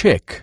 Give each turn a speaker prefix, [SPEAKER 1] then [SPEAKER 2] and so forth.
[SPEAKER 1] chick.